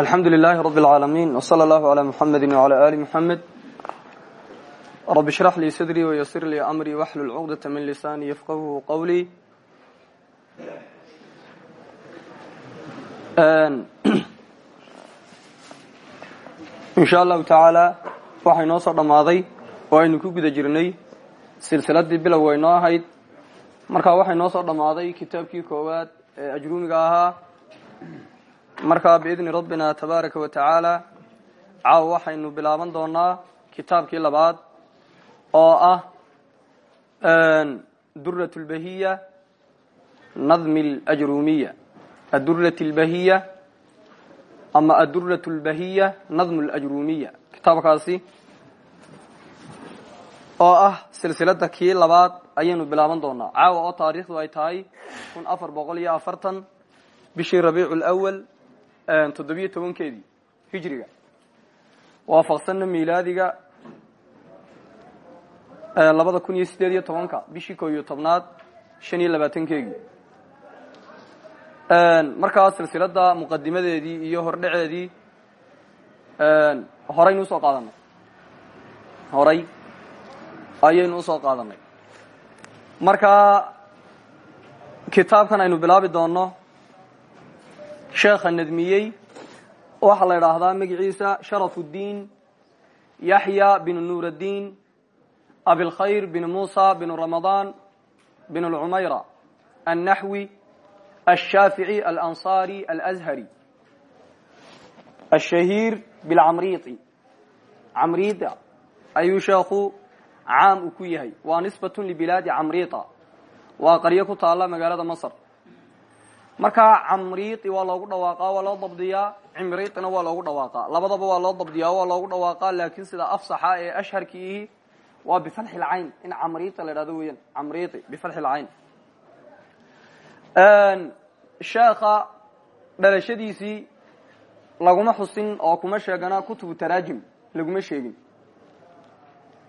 alxamdu لlh rb العaalamiin وslى اllah عlى mxamedi وعlى ali mxamed rb اshrax lii sadrii وysir lii amrii wxlul cqdaة min lisaani yfqahu qwlii in sha allahu tacaala waxay noo soo dhammaaday oo aynu ku guda jirnay silsiladii bilow way noo ahayd markaa waxay noo soo dhammaaday kitaabkii koowaad ee ajruumiga ahaa markaa biidni rabbina tabaaraka wa tacaala caaw waxaynu bilaaban doonaa kitaabkii labaad oo ah durat lbahiya nadmi ljrumiya adurat lbahiya ama adurat lbahiya nadmu lajrumiya kitaabkaasi oo ah silsilada kii labaad ayaynu bilaaban doonaa. Caawa oo taariikhdu ay tahay kun afar boqol iyo afartan toddobiyo tobankeedii hijriga waafaqsanna miilaadiga labada kun iyo sideed tobanka bishii koo iyo tobnaad shan iyo labaatankeegii. Markaa silsilada muqadimadeedii iyo hordhaceedii horaynu u soo qaadanay horay ayaynu u soo qaadanay markaa kitaabkan aynu bilaabi doono sheekha nadmiyey waxaa la idhaahdaa magaciisa sharaf uddiin yaxya binu nuuraddiin abilkhayr bin muusa binu ramadaan bin lcumayra annaxwi alshaafici alansaari alazhari ashahiir bilcamriiti camriida ayuu sheekhu caam uu ku yahay. Waa nisbatun libilaadi camriita waa qaryo ku taalla magaalada masr markaa camriiti waa loogu dhawaaqaa waa loo dabdiyaa. Cimriitina waa loogu dhawaaqaa labadaba waa loo dabdiyaa waa loogu dhawaaqaa laakiin sida afsaxa ee ashharkiihi waa bifatxi lcayn in camriita la idhahdo weeyaan camriiti bifatxi lcayn sheekha dhalashadiisii laguma xusin oo kuma sheegana kutubu taraajim laguma sheegin.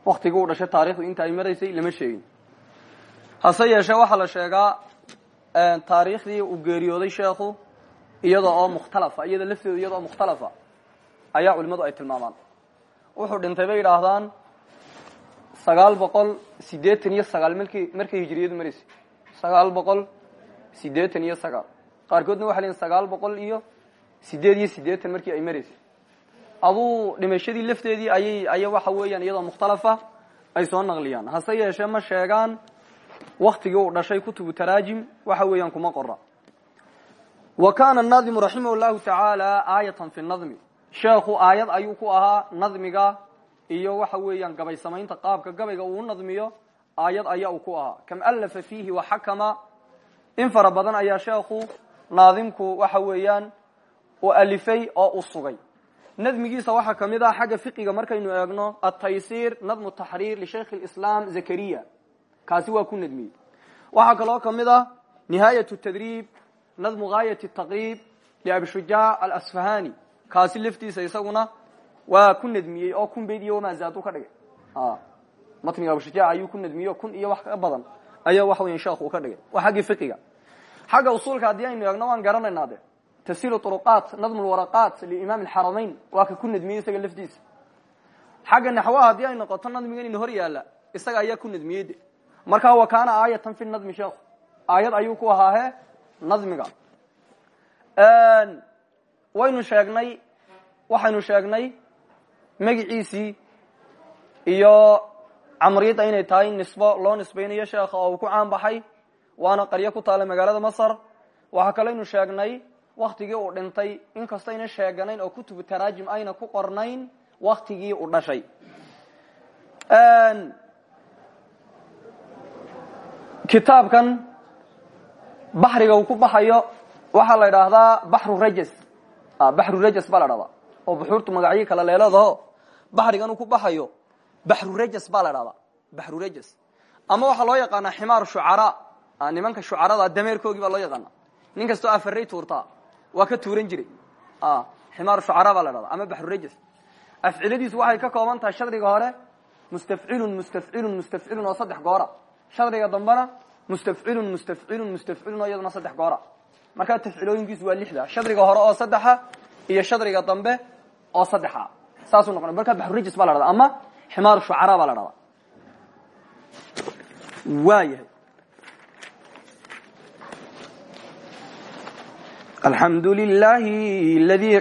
Waktigii uu dhashay taarikhdu inta ay maraysay lama sheegin. Hase yeeshee waxaa la sheegaa taariikhdii uu geeriyooday sheekhu iyada oo mukhtalafa iyada lafteedu iyada oo mukhtalafa ayaa culimadu ay tilmaamaan. Wuxuu dhintay bay yidhaahdaan sagaal boqol siddeetan iyo sagaal markii markay hijiriyadu maraysay sagaal boqol siddeetan iyo sagaal. Qaarkoodna waxay leeyiin sagaal boqol iyo siddeed iyo siddeetan markii ay maraysay aduu dhimashadii lafteedii ayay aya waxa weeyaan iyadoo mukhtalafa ay soo naqliyaan. Hase yeeshee ma sheegaan waktigii uu dhashay kutubu taraajim waxa weeyaan kuma qora wa kana naadimu raximah llahu tacaala aayatan fi nadmi sheekhu aayad ayuu ku ahaa nadmiga iyo waxa weeyaan gabay samaynta qaabka gabayga uu nadmiyo aayad ayaa uu ku ahaa. Kam alafa fiihi waxakama in fara ayaa sheekhu naadimku waxa weeyaan u alifay oo u sugay. Nadmigiisa waxaa ka mid ah fiqiga markaynu eegno ataysiir nadmu taxriir lishaykh اlislaam zakariya kaasi waa ku nadmiyey waxaa kaloo ka mid ah nihaayat tadriib nadmu gaayat taqriib liabishujaac alasfahani. Kaasi laftiisa isaguna waa ku nadmiyey oo kun bayd iyo wamaazaadu ka dhigay. Matniga abishujaac ayuu ku nadmiyey kun iyo wax ka badan ayaa waxa weya sheekh uu ka dhigay. Waa xaggii fiqiga. Xagga usuulka haddii aynu eegno waan garanaynaa de tasiil uruqaat nadm lwaraqaat liimaam alxaramayn waa ka ku nadmiyey isaga laftiisa. Xagga naxwaha haddii ay noqoto nadmiga inu hor yaalla isaga ayaa ku nadmiyey de markaa wa kaana aayatan fi nadmi sheekhu aayad ayuu ku ahaahe nadmiga. Waynu sheegnay waxaynu sheegnay magiciisii iyo camriyada inay tahay nisbo loo nisbaynayo sheekha oo ku caan baxay waana qaryo ku taala magaalada masr waxaa kaleynu sheegnay waktigii uu dhintay inkastayna sheeganayn oo kutubu taraajim ayna ku qornayn waktigii uu dhashay kitaabkan baxriga uu ku baxayo waxaa la idhaahdaa baxru rajas baxru rajas baa la dhahdaa oo buxuurtu magacyo kala leeladaho baxrigan uu ku baxayo baxru rajas baa la dhahdaa baxru rajas ama waxaa loo yaqaanaa ximaar shucaraa. Nimanka shucarada dameerkoogii baa loo yaqaana nin kastoo afaray tuurtaa waa ka tuuran jiray. Ximaar shucara baa la dhahdaa ama baxru rajas afciladiisu waxay ka kooban tahay shadriga hore mustafcilun mustafcilun mustafcilun oo saddex goora. Shadriga dambena mustafcilun mustafcilun mustafcilun oo iyaduna saddex goora markaa tafcilooyinkiisu waa lixda shadriga hore oo saddexa iyo shadriga dambe oo saddexa saasuu noqonay markaa baxrurajis baa la dhahda ama ximaaru shucaraa baa la dhahdaa waayahay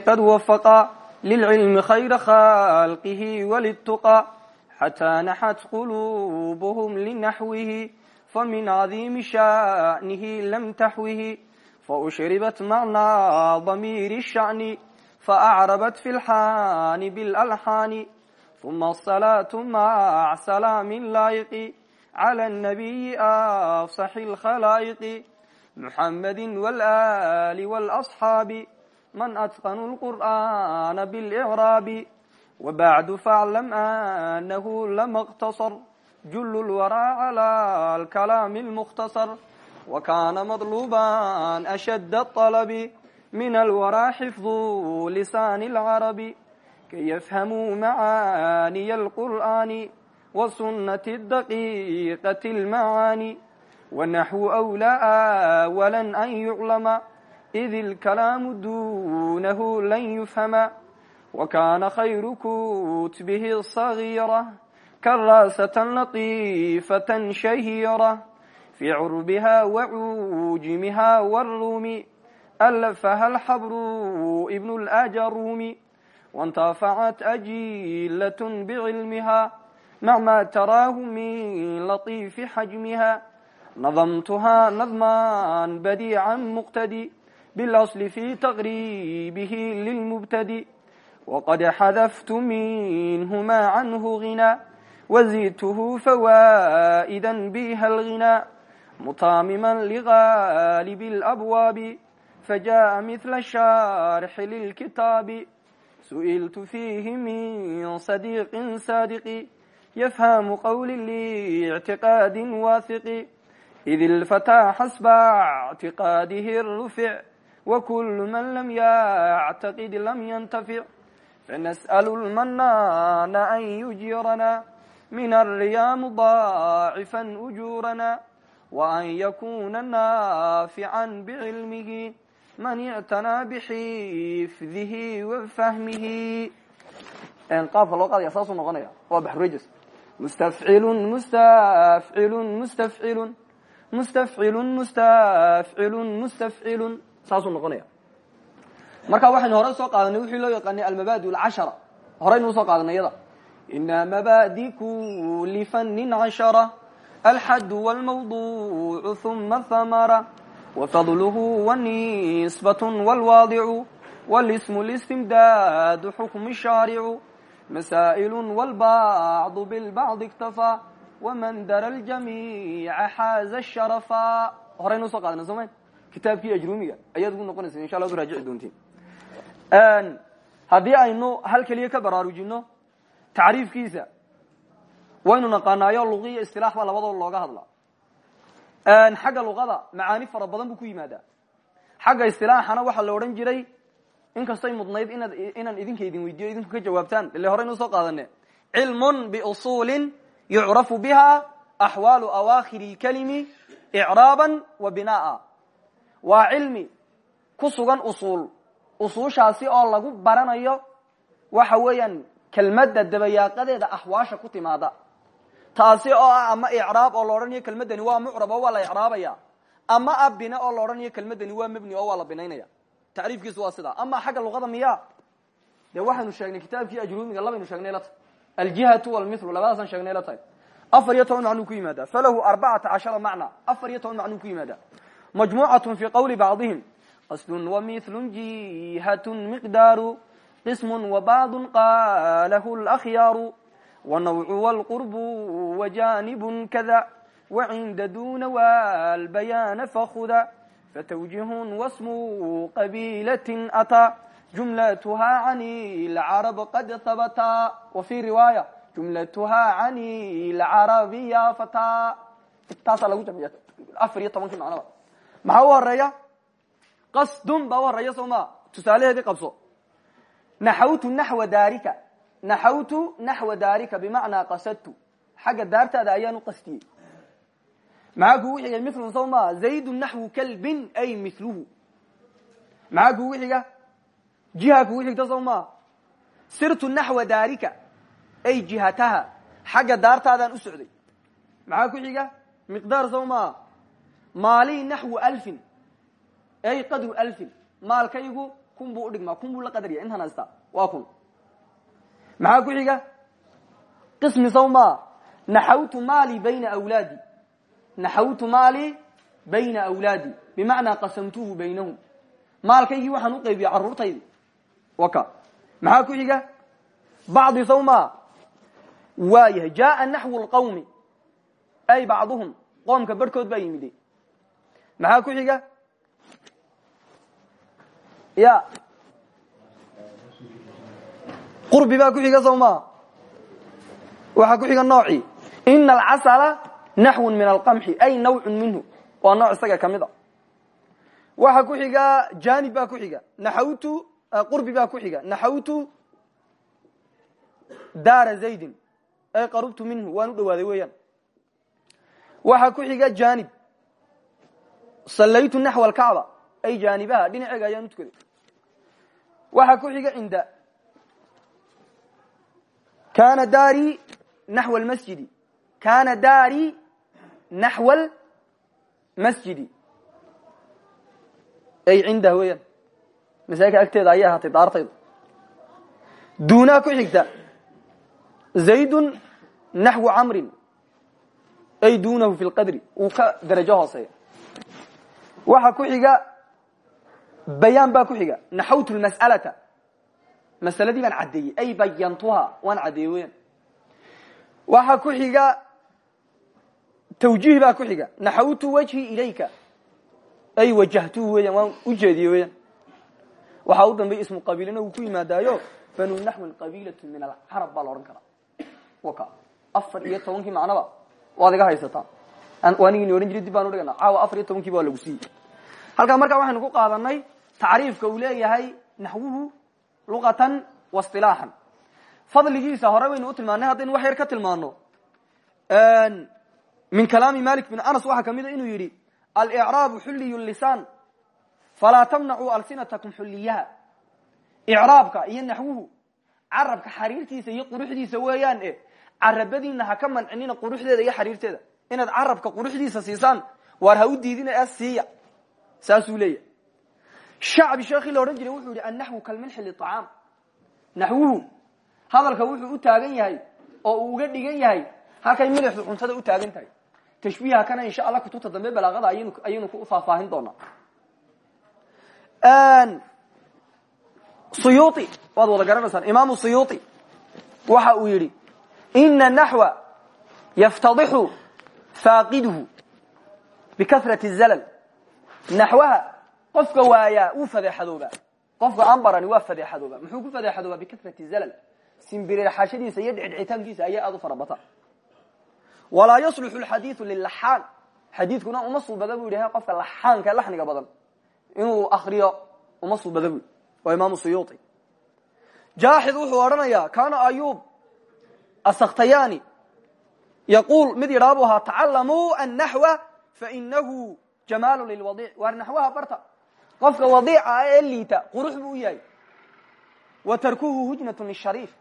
qad wafaqa lilcilmi khayra khalqihi walituqa xataa naxat qulubuhum linaxwihi فمن عظيم شأنه لم تحوه فأشربت معنى ضمير الشأن فأعربت في الحان بالألحان ثم الصلاة مع سلام لائق على النبي أفصح الخلائق محمد والآل والأصحاب من أتقنوا القرآن بالإعراب وبعد فاعلم أنه لما اقتصر جل الورى على الكلام المختصر وكان مطلوبا أشد الطلب من الورى حفظ لسان العرب كي يفهموا معاني القرآن والسنة الدقيقة المعاني والنحو أولى أولا أن يعلم إذ الكلام دونه لن يفهم وكان خير كتبه الصغيرة karaasata latiifata shahiira fii curbihaa wacuujimihaa warumi alafaha alxabru ibnu lajarumi waاntafacat ajilat bcilmiha macmaa taraahu min latiifi xajmiha nadamtuhaa nadman badiica muqtadi bilasl fi taqribihi lilmubtadi waqad xadaftu minhumaa canhu ginaa غنى وزدته فوائدا بها الغنى مطامما لغالب الأبواب فجاء مثل الشارح للكتاب سئلت فيه من صديق صادق يفهم قول لاعتقاد واثق إذ الفتى حسب اعتقاده الرفع وكل من لم يعتقد لم ينتفع فنسأل المنان أن min alriya mudaacifا ujuurana waan yakuna naafica bcilmihi man ictanaa bxiifdihi wafahmihi qaabka loo qaadaya saasuu noqonaya waa baxrujs mustafcilu mustafcilu mustafcilu mustafcilu mustafcilu mustafcilu saasuu noqonaya marka waxaynu hore soo qaadanay wixii loo yaqaanay almabaadi اcashara horeynu u soo qaadanay yada ina mabadi kuli fanin cashara alxad wاlmawduc huma hamara wafadluhu wanisbat wاlwaadicu wاlsm اlistimdaad xukm shaaricu masaaئil wاlbacd bilbacd اktafaa wman dara ljamiica xaaza sharafa horaynu usoo qaadana soo ma kitaabkii ajrumiga ayaad ugu noqonaysa insha alla ad raajici doontiin haddii aynu hal keliya ka baraarujino tacriifkiisa. Waynu naqaanaayo luqiya istilaax baa labadoo looga hadla xagga luqada macaani fara badan ku yimaadaa. Xagga istilaaxana waxaa la odhan jiray inkastay mudnayd inaan idinka idin weydiyo idinku ka jawaabtaan ile horeynu u soo qaadane cilmun biusuulin yucrafu biha axwaalu awaakhir اlkalimi icraaba wa binaa waa cilmi ku sugan usuul. Oo lagu baranayo waxa weeyaan kelmadda dabayaaqadeeda axwaasha ku timaada. Taasi oo ah ama icraab oo la odhanayo kelmaddani waa mucrab oo waa la icraabaya ama a oo la odhanayo kelmaddani waa mebni oo waa la binaynaya. Tacriifkiisu waa sidaa. Ama xagga luqada miya. Dee waxaynu sheegnay kitaabkii ajrumiga labaynu sheegnay la tahay. Aljihatu walmithlu labadaasaan sheegnay la tahay. Afar iyo toban macnuu ku yimaada falahu arbacata cashara macna. Afar iyo toban macnuu ku yimaada majmuucatun fi qawli bacdihim. Qasdun wamithlu jihatun miqdaaru qismun wabacdu qalahu lakhyaaru wanawcu wlqurbu wajanibun kada wacinda duna walbayaana fakhuda fatwjihun wasmu qabiilatin ataa jumlatuha can lcarab qad habata wa fi riwaaya jumlatuha can lcarabi ya fata taasaa lagu jamciya afar iyo tobankii macnaba maxaa u horreeya qasdun baa u horreeya soo ma? Tusaalaheedii qabso naxawtu naxwa daarika naxawtu naxwa daarika bimacnaa qasadtu xagga daartaada ayaan u qastiyey maxaa kugu xiga milun soo maa kalbin ay miluhu maxaa kugu xiga jiha kugu sirtu naxwa daarika ay jihataha xagga daartaadaan u socday maxaa ku xiga miqdaar soo maa alfin ay qadru alfin maalkaygu kun buu udhigmaa kun buu la qadarya intaan haysta waa kun. Maxaa ku xiga? Qismi saw maa naxawtu maali bayna awlaadi. Naxawtu maali bayna awlaadi bimacnaa qasamtuhu baynahum. Maalkaygii waxaan u qaybiyey carruurtaydi waka. Maxaa ku xiga? Bacdi saw maa waa yahay jaaa naxwu ay bacduhum qoomka barhkood baa yimide maxaa ku xiga ya. Qurbi baa ku xiga soo maa waxaa ku xiga noocii ina alcasala naxwun min alqamxi ay nawcun minhu. Waa nooc isaga ka mid a waxaa ku xiga janib baa ku xiga. Naxawtu qurbi baa ku xiga. Naxawtu daara zaydin. Ay qarubtu minhu waan u dhawaaday weeyaan. Waxaa ku xiga janib sallaytu naxwa alkacba ay jaanibaha dhinaceega ayaan u tukaday waxaa ku xiga cinda. Kana daari naxw lmasjidi kana daari naxwa lmasjidi ay cindah weeyaan. Masaajidka agteeda ayay ahaatay daartaydu duunaa ku xigta. Zaydun naxwu camrin. Ay duunahu fi lqadri uu ka darajo hooseeya. Waxaa ku xiga bayaan baa ku xiga. Naxawtu lmas'alata. Masaladii baan caddeeyey ay bayantuha waan caddeeyey weyaan waxaa ku xiga tawjiih baa ku xiga. Naxawtu wajhi ilayka. Ay wajahtuhu weyan waan u jeediyey weyaan waxaa u dambey ismu qabiilina uu ku yimaadaayo banu naxwin qabiilatu min alcarab baa la odhan karaa. Waka. Afar iyo tobankii macnaba waad iga haysataa. Anigini odhan jiray dib baan udhigana caawa afar iyo tobankiiba waa lagu siiyey. Halkaa markaa waxaynu ku qaadanay tacriifka uu leeyahay naxwuhu luqatan wasilaaxan fadligiisa hore waynu u tilmaanay haddaynu wax yar ka tilmaano min kalaami malik bin anas waxaa kamida inuu yidhi alicraabu xulliy lisaan falaa tamnacuu alsinatakum xulliyaha. Icraabka iyo naxwuhu carabka xariirtiisa iyo quruxdiisa weeyaan e carabadiina ha ka mancinina quruxdeeda iyo xariirteeda. Inaad carabka quruxdiisa siisaan waar ha u diidina ee siiya shacbi sheekii la odhan jiray wuxuu yihi annaxwu kalmilxi liطacaam naxwuhu hadalka wuxuu u taagan yahay oo uu uga dhigan yahay halkay milixdu cuntada u taagan tahay. Tashbiiha kana insha allah kutubta dambe balaaqada ayaynu ku faahfaahin doonaa. Suyuuti waad wada garanaysaan imaamu suyuuti waxa uu yidhi ina naxwa yaftadixu faaqiduhu bikasrati zalal. Naxwaha qofka waayaa wuu fadeexadoobaa qofka aan barani waa fadeexadooba. Muxuu ku fadeexadoobaa bikasrati zalal. Simbirirxashadiisa iyo dhicdhicitaankiisa ayaa aad u fara bata walaa yasluxu lxadiidu lilaxaan xadiidkuna uma suubada bu yidhi qofka laxaanka laxniga badan. Inuu akriyo uma suubada bu waa imaamu suyuuti. Jaaxid wuxuu odhanayaa kana ayub asakhtayani yaquul mid yidhaa buu ahaa tacalamuu annaxwa fainahu jamaalu lilwadiic. Waar naxwaha barta qofka wadiica ah ee liita qurux buu u yahay. Wa tarkuhu hujnatun lishariif.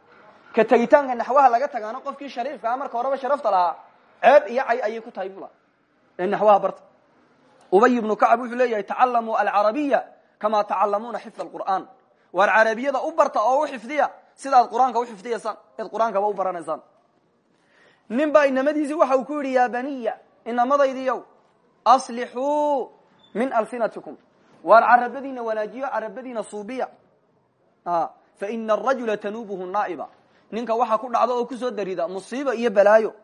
Ka tegitaanka naxwaha laga tagaano qofkii shariifka ah marka horeba sharafta lahaa ceeb iyo cay ayay ku tahay bula naxwaha barta. Ubay ibnu kacab wuxuu leeyahay tacalamuu alcarabiya kama tacalamuuna xifd alqur'aan waar carabiyada u barta oo u xifdiya sidaad qur'aanka u xifdiyaysaan eed qur'aankaba u baranaysaan. Nin baa inamadiisii waxa uu ku yidhi ya baniya inamadaydiyow aslixuu min alsinatikum waar carabadiina wanaajiyo carabadiina suubiya faina arajula tanuubuhu naa'iba ninka waxa ku dhacda oo ku soo darida musiiba iyo balaayo.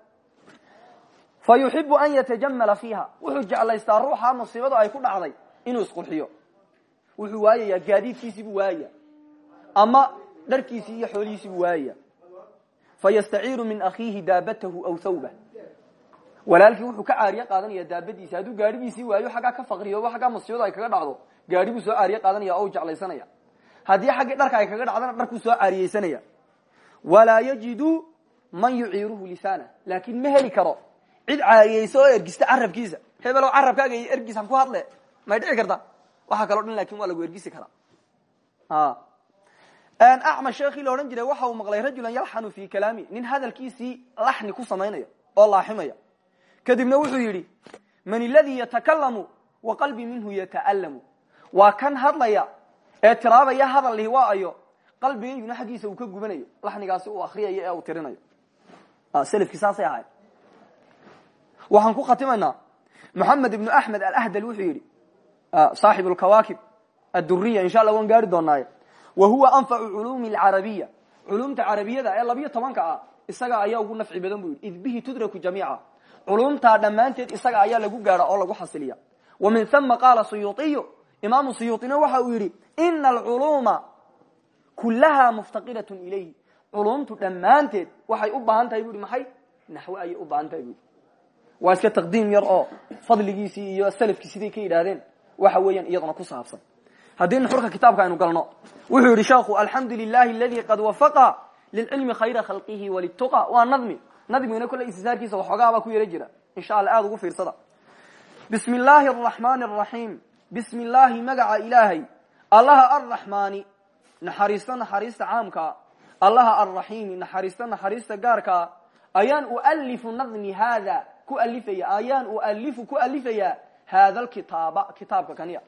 Fa yuxibu an yatajamala fiiha. Wuxuu jeclaystaa ruuxa musiibada ay ku dhacday inuu isqurxiyo. Wuxuu waayayaa gaadiidkiisiibuu waayaya ama dharkiisii iyo xoolihiisiibuu waayaya fayastaciiru min akhiihi daabatahu aw thawbah walaalkii wuxuu ka caariye qaadanaya daabadiisi hadduu gaadhigiisii waayo xaggaa ka faqriyoobo xaggaa musiibada ay kaga dhacdo. Gaadhi buu soo caariye qaadanaya u jeclaysanaya. Haddii xaggii dharka ay kaga dhacdana dharkuu soo caariyeysanaya walaa yajidu man yuciiruhu lisaana. Laakin ma heli karo. Cid caariyeysa oo ergista carabkiisa hebelo carabkaaga ergiis han ku hadle may dhici karta. Waxa kaloo dhan laakiin waa lagu ergisi karaa. Acma sheekii la odhan jiray waxa uu maqlay rajulan yalxanu fi kalaami. Nin hadalkiisii laxni ku samaynaya oo laaximaya kadibna wuxuu yidhi man iladii yatakalamu wa qalbi minhu yata'alamu waa kan hadlaya ee tiraabaya hadal lihi waa ayo qalbigayguna xaggiisa uu ka gubanayo laxnigaasi uu akriyayo ee uu tirinayo. Selafkii saasay ahayd. Waxaan ku khatimaynaa moxamed ibnu axmed alahdal wuxuu yidhi saaxib lkawaakib adduriya insha allah waan gaari doonaaye wa huwa anfacu culuumi alcarabiya culumta carabiyada ee labiyo tobanka ah isaga ayaa ugu nafci badan bu yidhi id bihi tudraku jamiica culumtaa dhammaanteed isaga ayaa lagu gaadha oo lagu xasiliya. Wa min huma qaala suyuuiyu imaamu suyuuطina waxa uu yidhi ina alculuuma kulaha muftaqiratun ilayh culumtu dhammaanteed waxay u baahan tahay bu maxay? Naxwe ayay u baahan tahay waa iska taqdiim yar oo fadligiisii iyo salafkii siday ka yidhaahdeen? Waxa weeyaan iyaduna ku saabsan. Haddii nuxurka kitaabka aynu galno wuxuu yidhi sheekhu alxamdu lilahi qad wafaqa lilcilmi khayra khalqihi walituqa. Waa nadmi nadmigana kolle istisaarkiisa waxoogaabaa ku yaro jira. Insha alla aada ugu fiirsada. Bismi illaahi araxmaani araxiim bismi illaahi magaca ilaahay. Allaha arraxmaani naxariista naxariista caamkaa allaha arraxiimi naxariista naxariista gaarkaa ayaan ualifu nadmi haada ku alifaya ayaan ualifu ku alifayaa haada alkitaaba kitaabka kaniya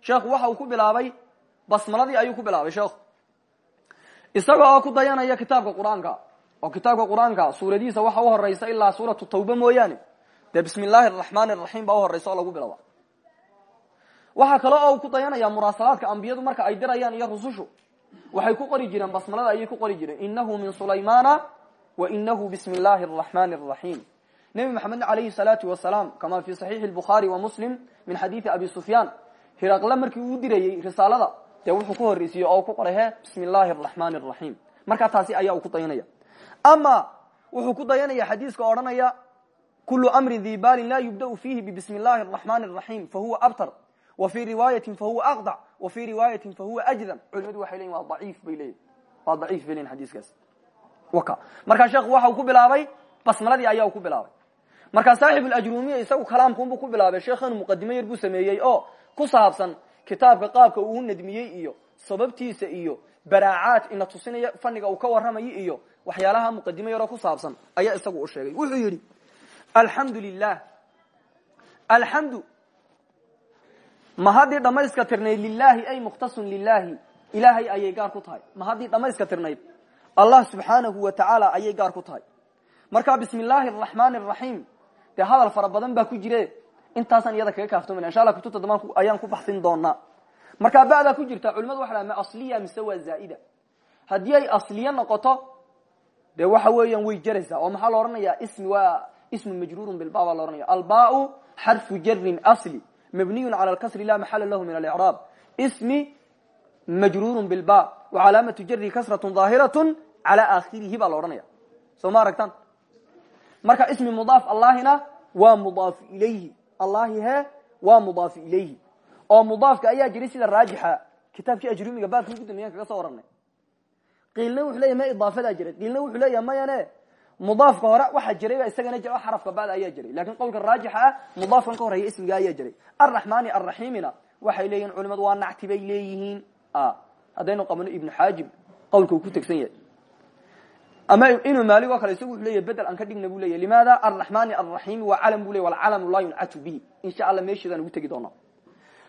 sheekhu waxa uu ku bilaabay basmaladii ayuu ku bilaabay sheekhu. Isaga ku dayanaya kitaabka qur'aanka oo kitaabka qur'aanka waxa u horeysa ilaa suuratu tawba mooyaane dee bismi illaahi araxmaani araxiim baa uhoreysa oo lagu bilaba waxaa kale oo ku dayanaya muraasalaadka ambiyadu marka ay dirayaan iyo rusushu. Waxay ku qori jireen basmalada ayay ku qori jireen. Inahu min sulaymana wa inahu bismi illaahi araxmaani araxiim nebi maxamed alayhi salaatu wasalaam kama fi saxiixi lbukhaari wa muslim min xadiidi abi sufyaan hiraqle markii uu dirayey risaalada dee wuxuu ku horreysiiyey oo ku qoray he bismi illaahi araxmaani taasi ayaa uu ku dayanaya ama wuxuu ku dayanaya xadiiska odhanaya kulu amrin di balin la yubda'u fiihi bibismi illaahi araxmaani araxiim fahuwa abtar wa fii riwaayatin fahuwa aqdac wa fii riwaayatin fahuwa ajdam culimadu waxay leyihin waa daciif bay leeyihiin waa daciif bay leyihin xadiiskaas. Waka. Markaa sheekhu waxa uu ku bilaabay basmaladii ayaa uu ku bilaabay. Markaa saaxib alajrumiya isagu kalaamkuunbuu ku bilaabay. Sheekhanu muqadimo yar buu sameeyey oo ku saabsan kitaabka qaabka uu nadmiyey iyo sababtiisa iyo baraacaad ina tusinaya faniga uu ka warramayo iyo waxyaalaha muqadimo yaroo ku saabsan ayaa isagu u sheegay. Wuxuu yidhi alxamdu lilah alxamdu ma haddii dhamayska tirnayd lilaahi ay mukhtasun lilaahi ilaahay ayay gaar ku tahay. Ma haddii dhamayska tirnayd allah subxaanahu wa tacaala ayay gaar ku tahay. Marka bismi illaahi araxmaani araxiim hadal fara badan baa ku jire intaasaan iyada kaga kaaftoomana insha allah kutubta damaan ayaan ku baxsin doonaa markaa ba'daa ku jirta culimadu waxa la ma asliya mise waa zaa'ida. Haddii ay asliye noqoto dee waxa weeyaan way jaraysaa. Oo maxaa la odhanaya ismi waa ismu majruurun bilba baa la ohanaya albau xarfu jarin asli mabniyun cala lkasri la maxala lahu min alicraab ismi majruurun bilba wa calaamatu jari kasratun daahiratu cala aakhirihi baa la odhanaya soo ma aragtaan? Marka ismi mudaaf allahina waa mudaaf ilayhi. Allahi he waa mudaaf ilayhi oo mudaafka ayaa jiray sida raajixa kitaabkii ajrumiga baabkii ugu dambeyan kaga soo waranay qiilna wuxuu leyahy ma idaafadaa jiray qiilna wuxuu leeyahay mayane mudaafka hore waxa jirayba isagana jir xarafka bada ayaa jiray. Lakin qowlka raajixa ah mudaafkan ka horreeya ismiga ayaa jiray. Arraxmaani arraxiimina waxay leeyihiin culimadu waa nacti bay leeyihiin. Haddaynu qabano ibnu xaajib qowlka uu ku tegsan yahay. Ama inuu maalig oo kale isagu wuxuu leyahy bedel aan ka dhigna bu leyahy limaada arraxmaani arraxiimi waa calam bu ley walcalamu laa yuncatu bihi. Insha allah meesheedaan ugu tegi doonaa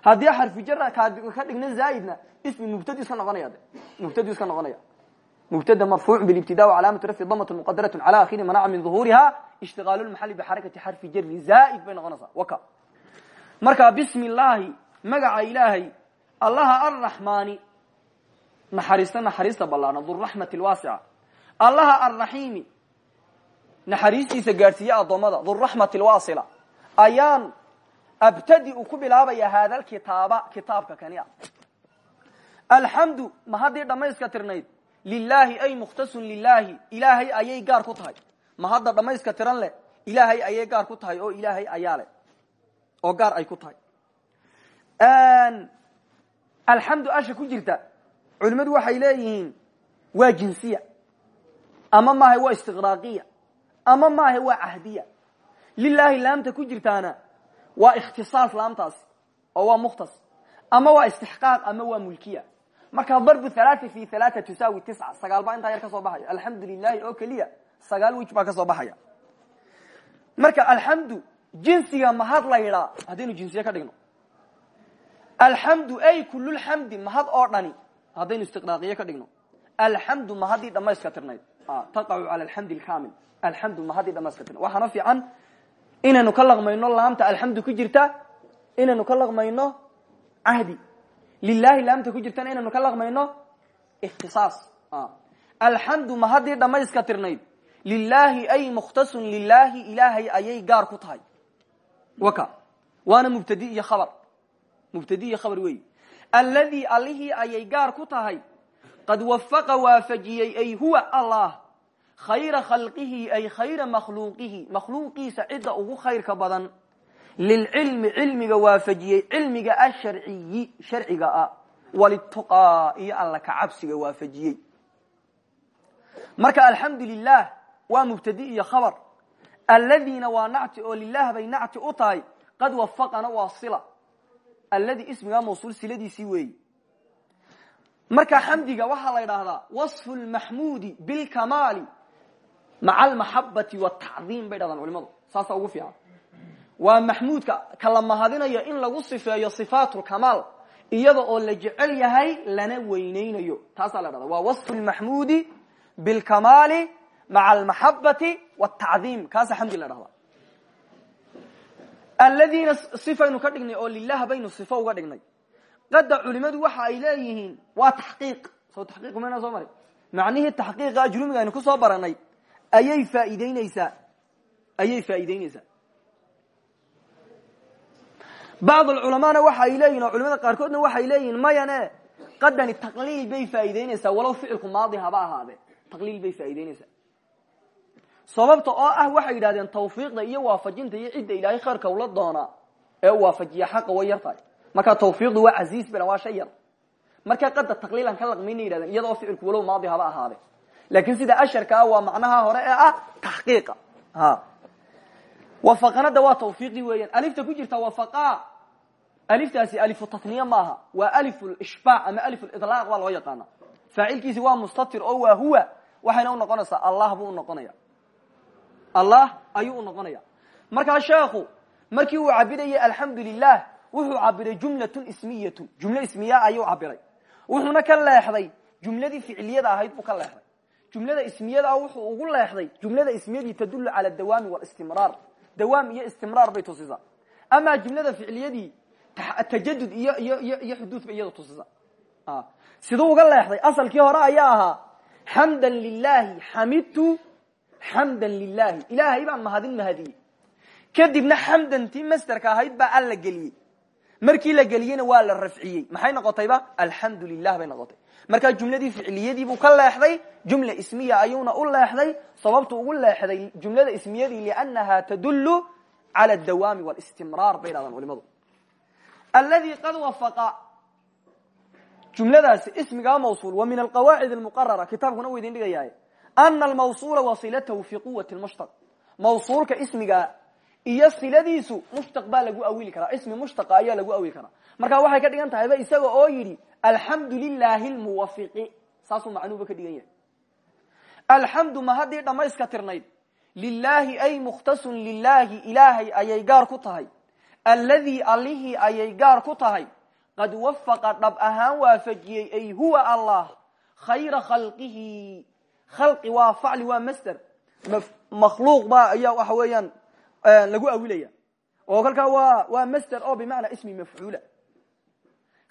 haddii xarfi jara ka dhigna zaa'idna ismi mubtadi iska noqonaya. De mubtadi iska noqonaya. Mubtada marfuuc bilibtida wacalaamatu rafci damat muqadarat cala akhiri manaca min duhuriha ishtiqaalu lmaxali bixarakati xarfi jari zaa'id bay noqonaysaa. Waka. Marka bismi illaahi magaca ilaahay allaha arraxmaani naxariista naxariista ballaana duraxmati lwaasica allaha arraxiimi naxariistiisa gaadhsiiye addoommada duraxmati lwaasila ayaan abtadi ku bilaabaya haada alkitaaba kitaabka kani a alxamdu ma haddii dhammayska tirnayd lilaahi ay mukhtasun lilaahi ilaahay ayay gaar ku tahay. Ma hadda dhammayska tiran leh ilaahay ayay gaar ku tahay oo ilaahay ayaa oo gaar ay ku tahay. Alxamdu asha ku jirta culimmadu waxay leeyihiin waa jinsiya. Ama maaha waa istiqraaqiya. Ama maaha waa cahdiya. Lilaahi laamta ku jirtaana waa ikhtisaas laamtaasi oo waa mukhtas. Ama waa istixqaaq ama waa mulkiya. Marka darbu halaai fi halaaa tusaawi tisca sagaal baa intaa yar ka soo baxaya. Alxamdu lilahi oo keliya sagaal wej baa ka soo baxaya. Marka alxamdu jinsiga mahad la yidhaa haddaynu jinsiye ka dhigno. Alxamdu ay kululxamdi mahad oo dhani haddaynu istiqraaqiye ka dhigno. Alxamdu mahadii dhamayska tirnayd. Taqacu cala alxamdi lkamil alxamdu mahadii dhamayska tirnayd. Waxaana fiican inaynu ka laqmayno laamta alxamdu ku jirta inaynu ka laqmayno cahdi lilahi laamta ku jirtana inaynu ka laqmayno ikhtisaas. Alxamdu mahadii dhamayska tirnayd. Lilahi ay mukhtasun lilahi ilaahay ayay gaar ku tahay. Waka. Waana mubtadi iyo khabar. Mubtadi iyo khabar weyi alladii allihii ayay gaar ku tahay. Qad wafaqa waafajiyey ay huwa allah khayra khalqihi ay khayra makhluuqihi makhluuqiisa cidda ugu khayrka badan. Lilcilmi cilmiga waafajiyey cilmiga asharciyi sharciga ah. Walituqaa iyo alla ka cabsiga waafajiyey. Marka alxamdu lilah mubtadi iyo khabar. Aladiina waa nacti oo lilah bay nacti u qad wafaqana waa sila. Aladi ismigaa mawsuul siladiisii marka xamdiga waxaa la ydhaahdaa waصfu lmaxmuudi bilkamaali maca almaxabati wataciim bay dhahdaan culimadu. Saasa ugu fiican. Waa maxmuudka ka la in lagu sifeeyo sifaatulkamaal iyada oo la jecel yahay lana weyneynayo taasaa la dhahda waa wasfu lmaxmuudi bilkamaali maca almaxabati wataciim kaasa xamdi la dhahda aladiina sifaynu ka dhignay oo lilah baynu sifo uga dhignay. Qadda culimadu waxa ay leeyihiin waa taxqiiq. Soo taqiiq mayna soo maray macnihii ajrumiga aynu ku soo baranay ayay faaideyneysaa ayay faa'ideyneysaa bacd alculamaana waxa ay leeyihiin oo culimada qaarkoodna waxay leeyihiin mayane qadani taqliil bay faa'ideyneysaa walow ficilku maadi haba ahaadee taqliil bay faa'ideyneysaa sababta oo ah waxay yidhahdeen tawfiiqda iyo waafajinta iyo cidda ilaahay khayrka ula doonaa ee u waafajiya xaqa way yar marka tawfiiqdu waa casiis bela waa shay yar. Marka qada taqliilan ka laqmayna yidhahdeen iyadoo ficilku walow maadi haba ahaade laakiin sida asharka ah waa macnaha hore ee ah taxqiiqa wafaqanada waa tawfiiqi weeyaan. Alifta ku jirta wafaqa. Aliftaasi alifu tatniye maaha waa alifu ishbaac ama alifu lidlaaq baa loo yaqaana faacilkiisi waa mustatir oo waa huwa. Waxayna unoqonaysaa allah buu unoqonaya allah ayuu unoqonaya markaa sheekhu markii uu cabirayay alxamdu lilah wuxuu cabiray jumlatun ismiyatun jumlo ismiya ayuu cabiray. Wuxuuna ka leexday. Jumladii ficiliyada ahayd buu ka leexday jumlada ismiyada wuxuu ugu leexday jumlada ismiyadii tadulu cala dawaami walistimraar dawaam iyo istimraar bay tusisaa ama jumlada ficiliyadii tajadud iyo iyo iyo iyo xuduud bay iyada tusisa siduu uga leexday asalkii hore ayaa ahaa xamdan lilahi xamidtu xamdan lilahi ilaahay baan mahadin mahadiyey. Kadibna xamdan tii masterka ahayd baa al la geliyey. Markii la geliyeyna waa la rafciyey. Maxay noqotayba? Alxamdu lilah bay noqotay markaa jumladii ficiliyadii buu ka leexday jumla ismiya ayuuna u leexday. Sababtu ugu leexday jumlada ismiyadii liannaha tadulu cala adawaami walistimraar bay dhahdaan culimadu. Alladii qad wafaqa jumladaasi ismigaa mawsuul wa min alqawaacid almuqarara kitaabkuna u idin dhigayahay ana almawsuula wasilatahu fi quwati lmushtaq mawsuulka ismigaa iyo siladiisu mushtaq baa lagu awili karaa ismi mushtaqa ayaa lagu awili karaa. Marka waxay ka dhigan tahayba isaga oo yidhi alxamdu lilahi lmuwafiqi saasuu macnuuba ka dhigan yahay. Alxamdu ma haddii dhammayska tirnayd lilaahi ay mukhtasun lilaahi ilaahay ayay gaar ku tahay. Alladii allihii ayay gaar ku tahay. Qad wafaqa dhab ahaan waafajiyey ay huwa allah. Khayra khalqihi. Khalqi waa facli waa masder makhluuq baa ayaa waxa weeyaan lagu awilaya. Oo kolkaa waa waa masder oo bimacnaa ismi mafcuula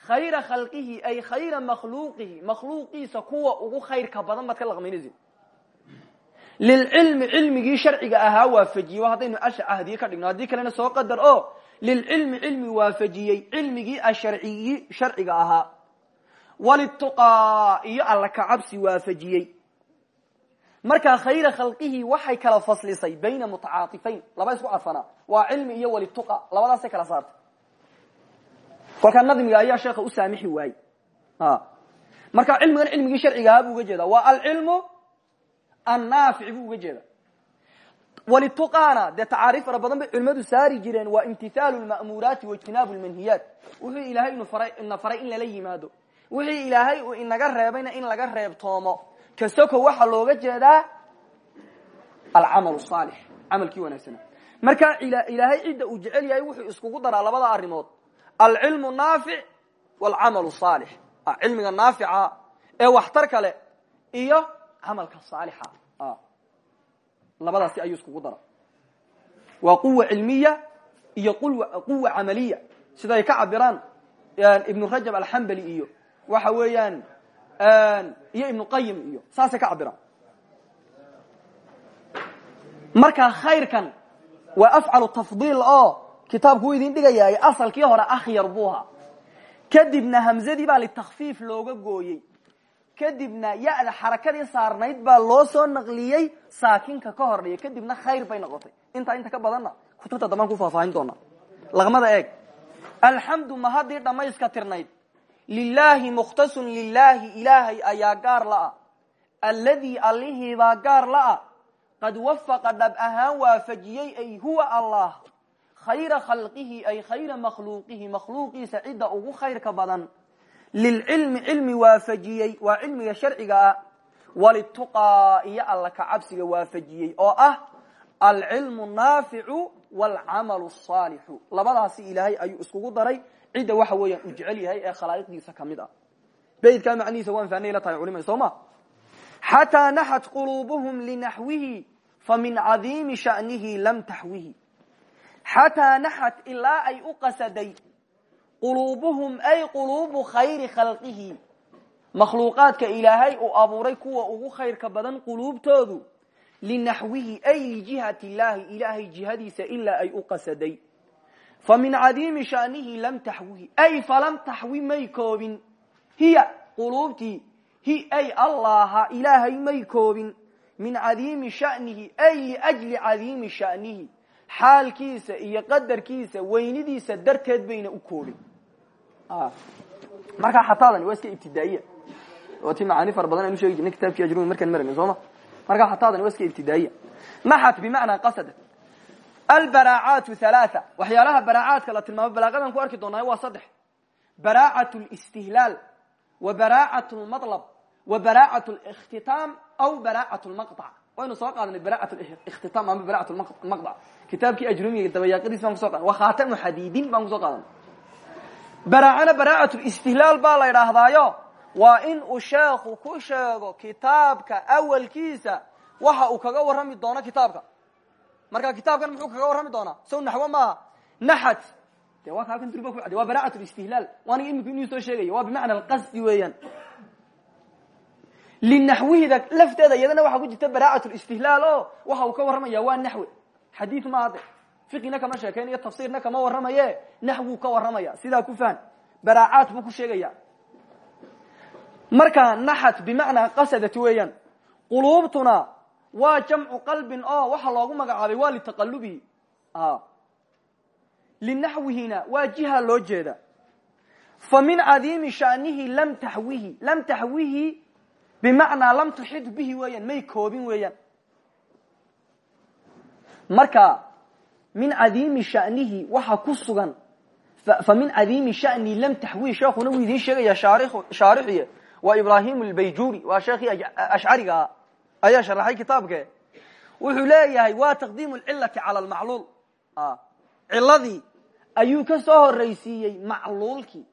khayra khalqihi ay khayra makhluuqihi makhluuqiisa kuwa ugu khayrka badan baad ka laqmaynaysa lilcilmi cilmigii sharciga ahaa waafajiyey. Haddaynu asha cahdiye ka dhigno. Haddii kalena soo qadar o lilcilmi cilmi waafajiyey. Cilmigii asharciyi sharciga ahaa. Walituqaa iyo alla kacabsi waafajiyey. Markaa khayra khalqihi waxay kala faslisay bayna mutacaaifayn laba isku cadfanaa waa cilmi iyo walituqa labadaasay kala saartay kolkaa nadmiga ayaa sheekha u saamixi waayey. Marka cilmigan cilmigii sharciga ahaa buu uga jeeda waa alcilmu annaafic buu uga jeeda walituqaana dee tacaariif fara badan bay culimadu saari jireen waa imtithaalu lma'muuraati waijtinaabu lmanhiyaat wuxuu ilaahay ina faray in lala yimaado. Wixii ilaahay uu inaga reebayna in laga reebtoomo. Kasoko waxaa looga jeedaa alcamal saalix camalkii wanaagsana marka ilaahay cidda uu jecel yahay wuxuu iskugu daraa labada arrimood alcilmu naafic walcamal saalix. Cilmiga naafica ee waxtar kale iyo camalka saalixa. Labadaasi ayuu iskugu dara. Waa quwa cilmiya iyo quwa camaliya. Siday ka cabiraan ibnu rajab alxambali iyo waxa weeyaan iyo ibnu qayim iyo saasay ka cabiraan marka khayrkan waa afcalu tafdiil oo kitaabku u idin dhigayaay asalkii hore akhyar buuha. Kadibna hamzadii baa litakfiif looga gooyey. Kadibna ya-da xarakadii saarnayd baa loo soo naqliyey saakinka ka hordhiya kadibna khayr bay noqotay. Intaa inta ka badanna kutubta dambaan ku faahfaahin doonaa. Laqmada eeg. Alxamdu mahadii dhammayska tirnayd. Lilaahi mukhtasun lilaahi ilaahay ayaa gaar la-a. Alladii allihiibaa gaar la-a. Qad wafaqa dhab ahaan waafajiyey ay huwa allah khayra khalqihi ay khayra makhluuqihi makhluuqiisa cidda ugu khayrka badan. Lilcilmi cilmi waafajiyey. Waa cilmiga sharciga ah. Walituqaa iyo alla ka cabsiga waafajiyey oo ah alcilmu naaficu waalcamalu saalixu labadaasi ilaahay ayuu iskugu daray. Cidda waxa weeyaan uu jecel yahay ee khalaa'iqdiisa ka mid ah. Beydkaa macnihiisa waan fahnay la tahay culimay soo ma? Xataa naxat quluubuhum linaxwihi famin cadiimi sha'nihi lam taxwihi xataa naxat ilaa ay u qasaday quluubuhum ay quluubu khayri khalqihi. Makhluuqaadka ilaahay uu abuuray kuwa ugu khayrka badan quluubtoodu linaxwihi ay lijihati illaahi ilaahay jihadiisa ilaa ay u qasaday. Fa min cadiimi sha'nihi lam taxwihi ay falam taxwi may koobin. Hiya quluubtii hi ay allaha ilaahay may koobin. Min cadiimi sha'nihi ay liajli cadiimi xaalkiisa iyo qadarkiisa weynidiisa darteed bayna u koobin. Markaa xataadani waa iska ibtidaa'iya. Oo ti macaani fara badan aynu sheegi jirnay kitabkii ajrumi markaan marayna sooma markaa xataadani waa iska ibtidaa'iya. Naxat bimacnaa qasadat albaraacaatu halaaa waxyaalaha baraacaadka la tilmaamo balaaqadan ku arki doonaayo waa saddex. Baraacat listihlaal wa baraacat lmalab wa baraacat likhtitaam aw baraacat lmaqطc waynu soo qaadanay baraacat ikhtitaam ama baraacat lmaqطc kitaabkii ajrumiga dabayaaqadiis baan kuso wa khaatamu xadiidin baan ku soo qaadanay baraacana baraacat listihlaal baa la idhaahdaayo waa in uu sheekhu ku sheego kitaabka awalkiisa waxa uu kaga warrami doono kitaabka. Marka kitaabkan muxuu kaga warrami doonaa sow naxwo maaha. Naxat. De waa ka halkan durba ku cadday waa baraacat listihlaal waaniga imika inuu soo sheegaya waa bimacna alqasdi weeyaan. Linaxwihida lafteeda iyadana waxaa ku jirta baraacat listihlaal o waxa uu ka warramaya waa naxwe xadiid maaha de fiqina kama sheekeynayo tafsiirna kama warramaye. Naxwuu ka warramaya. Sidaa ku fahan baraacaat buu ku sheegaya. Marka naxat bimacnaa qasadat weeyaan. Quluubtuna waa jamcu qalbin oo waxa loogu magacaabay waa litaqalubihi linaxwihina waa jiha loo jeeda. Fa min cadiimi shanihi lam taxwihi lam taxwihi bimacnaa lam tuxid bihi weeyaan. May koobin weeyaan marka min cadiimi shanihi waxa ku sugan fa min cadiimi shani lam taxwihi sheekuna wuu idiin sheegaya shaarixiye waa ibrahim albayjuri waa sheekhii ashcariga ayaa sharaxay kitaabke. Wuxuu leeyahay waa taqdiimu lcilati cala lmacluul ciladii ayuu ka soo horaysiiyey macluulkii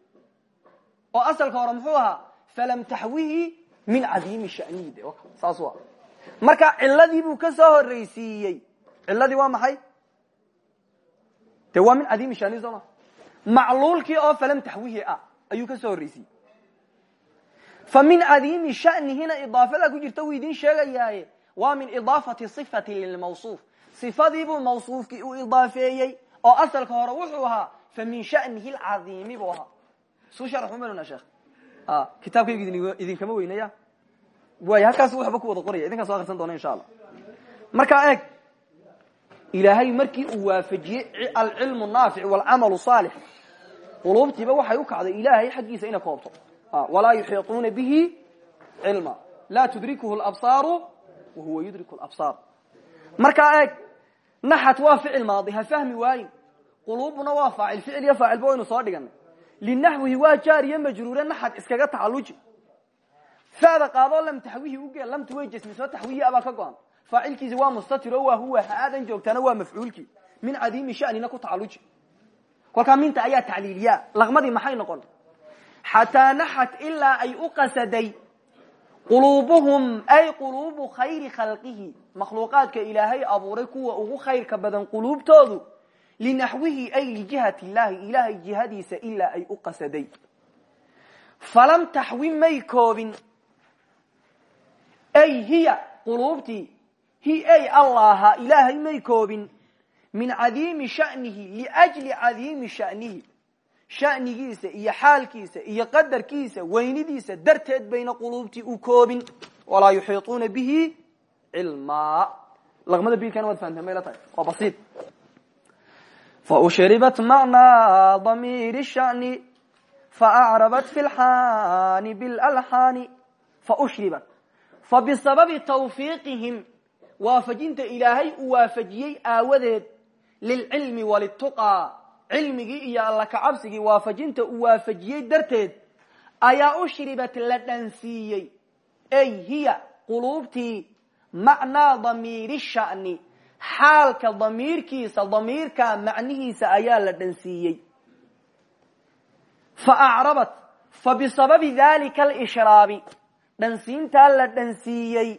oo asalka hore muxuu ahaa falam taxwihi min cadiimi shanihi. De saas marka ciladii buu ka soo horaysiiyey ciladii waa maxay de waa min cadiimi shanihi soo ma macluulkii oo falam taxwihi ah ayuu ka soo horaysiiyey fa min cadiimi shanihina idaafada ku jirta wuu idin sheegayaaye waa min idaafati صifati lilmawصuuf صifadiibuu mawصuufkii uu idaafeeyey oo asalka hore wuxuu ahaa fa min shanihi lcadiimi buu ahaa suu sharx umalna sheekh kitaabkaygu idinkama weynaya way halkaas waxba ku wada qoraya idinkaa so akrisan doona insha allah markaa eeg ilaahay markii uu waafajiyey alcilmu naafic walcamalu saalix quluubtiiba waxay u kacday ilaahay xaggiisa ina koobto. Walaa yuxiiطuuna bihi cilma. Laa tudrikuhu labsaaru wahuwa yudriku labsaar markaa eeg naxat waa ficil maadi ha fahmi waayin. Quluubuna waa faacil ficil iyo faacilba waynu soo dhiganay linaxwihi waa jaariyo majruure naxad iskaga tacaluji fada qaadoo lam taxwihi ugee lamtu way jesmi soo ka go-an faacilkiisi waa mustatiro waa huwa haadan joogtaana waa mafcuulkii min cadiimi shanina ku tacaluji kolkaa minta ayaa tacliiliya laqmadii maxay noqon xataa naxat ilaa ay u qasaday quluubuhum ay quluubu khayri khalqihi makhluuqaadka ilaahay abuuray kuwa ugu khayrka badan quluubtoodu linaxwihi ay lijihati llahi ilaahay jihadiisa ilaa ay u qasaday falam taxwi may koobin ay hiya hi ay allaha ilaahay may koobin. Min cadiimi shanihi liajli cadiimi shanihi. Shanigiisa iyo xaalkiisa iyo qadarkiisa weynidiisa darteed bayna quluubtii u koobin. Walaa yuxiiطuuna bihi cilmaa laqmada biilkana waad fahamteen may la tahay. Waa basiid faushribat macnaa damiir shani faacrabat fi lxaani bilalxaani faushribat fabisababi tawfiiqihim waafajinta ilaahay uu waafajiyey aawadeed lilcilmi walituqaa cilmigii iyo alla kacabsigii waafajinta uu waafajiyey darteed ayaa ushribat la dhansiiyey. Ay hiya quluubtii macnaa damiiri shani. Xaalka damiirkiisa damiirka macnihiisa ayaa la dhansiiyey. Fa acrabat fa bisababi dalika alshraabi dhansiintaa la dhansiiyey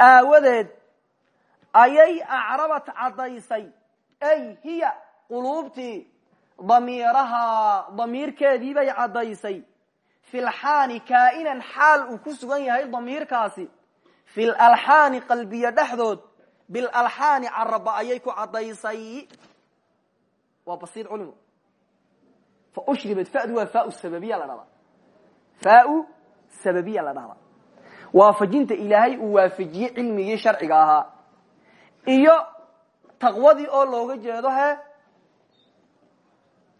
aawadeed ayay acrabat caddaysay. Ay hiya quluubtii damiirahaa damiirkeedii bay caddaysay. Fi lxaani kaa'inan xaal uu ku sugan yahay damiirkaasi. Fi lalxaani qalbiye dhexdood bilalxaani caraba ayay ku caddaysay. Waa basiid culimo. Fa ushribat fadu waa fau sababiya la dhahdaa. Fau sababiya la dhahdaa waafajinta ilaahay uu waafajiyey cilmigii sharciga ahaa. Iyo taqwadii oo looga jeedo he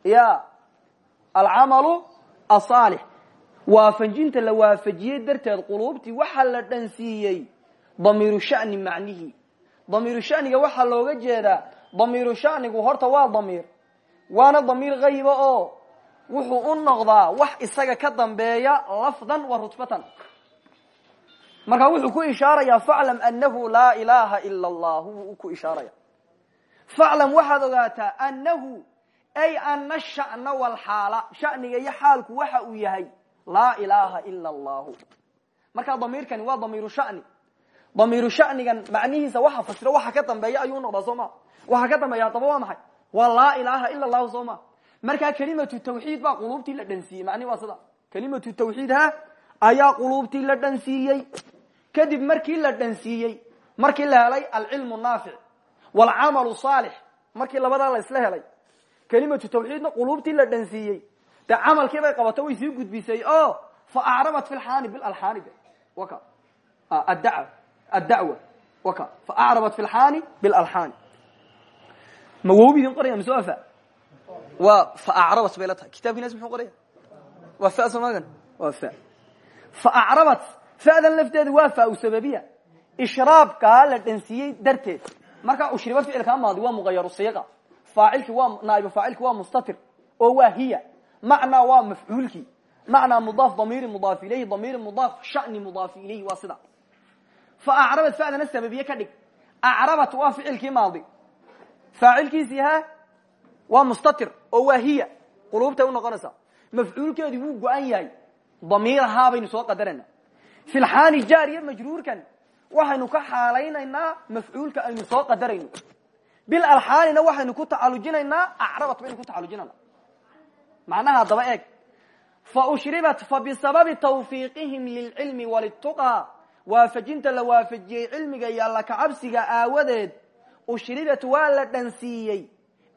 ya alcamalu asaalix waafajinta la waafajiyey darteed quluubtii waxaa la dhansiiyey damiiru shani macnihi. Damiiru shaniga waxaa looga jeedaa damiiru shanigu horta waa damiir. Waana damiir hayba oo wuxuu u noqdaa wax isaga ka dambeeya lafdan wa rutbatan marka wuxuu ku ishaaraya faclam anahu laa ilaha ila allah wuu ku ishaaraya. Faclam waxaad ogaataa anahu ay ana shana walxaala shaniga iyo xaalku waxa uu yahay laa ilaha ila allahu marka damiirkani waa damiiru shani. Damiiru shanigan macnihiisa waxa fasiro waxa ka dambeeya ayuu noqdaa soo ma? Waxa ka dambeeya daba waa maxay? Waa laa ilaha ila allahu soo ma? Markaa kelimatu tawxiid baa quluubtii la dhansiiyey macnihi waa sida. Kelimatu tawxiid ha ayaa quluubtii la dhansiiyey kadib markii la dhansiiyey markii la helay alcilmu naafic walcamalu saalix markii labadaa la isla helay kelimatu tawxiidna quluubtii la dhansiiyey dee camalkii bay qabato way sii gudbisay o fa acrabat fi lxaani bilalxaani waka addaw addacwa. Waka fa acrabat fi lxaani bilalxaani ma woobi idin qoraya mise waa fa waa fa acrabat bay la tahay. Kitabkiinas muxuu qoraya? Waa fa somagan waa fa fa acrabat fa'dan lafteeda waa fa u sababiya ishraabkaa la dhansiiyey darteed markaa ushriba ficilkaa maadi waa muqayaru siiqa faacilki waa naaibu faacilki waa mustatir oo waa hiya macnaa waa mafcuulkii macnaa mudaaf damiiri mudaaf ilayhi damiiri mudaaf shani mudaaf ilayhi waa sida fa acrabat fa'dana sababiye ka dhig acrabat waa ficilkii maadi faacilkiisii ha waa mustatir oo waa hiya quluubtay unoqonaysaa mafcuulkeedii wuu go-an yahay damiirahaa baynu soo qadarana fi lxaani jaariya majruurkan waxaynu ka xaalaynaynaa mafcuulka aynu soo qadarayno bilalxaanina waxaynu ku tacalujinaynaa acrabat baynu ku tacalujinayna macnaha daba eeg fa ushribat fa bisababi tawfiiqihim lilcilmi walituqaa waafajinta la waafajiyey cilmiga iyo alla kacabsiga aawadeed ushribat waa la dhansiiyey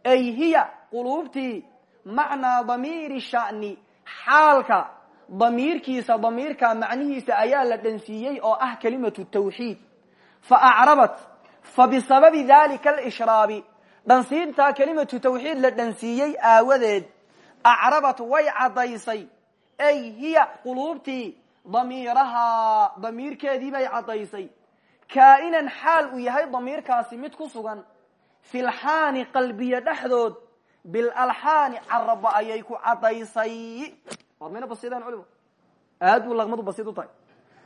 ay hiya quluubtii macnaa damiiri shani xaalka damiirkiisa damiirka macnihiisa ayaa la dhansiiyey oo ah kelimatu tawxiid. Fa acrabat fa bisababi dalika alshraabi dhansiintaa kelimatu tawxiid la dhansiiyey aawadeed. Acrabat way caddaysay. Ay hiya quluubtii damiirahaa damiirkeedii bay caddaysay. Kaa'inan xaal uu yahay damiirkaasi mid ku sugan. Fi lxaani qalbiye dhexdood bilalxaani caraba ayay ku cadaysay war mayna basiidaan culimo aad buu laqmadu basiid u tahay.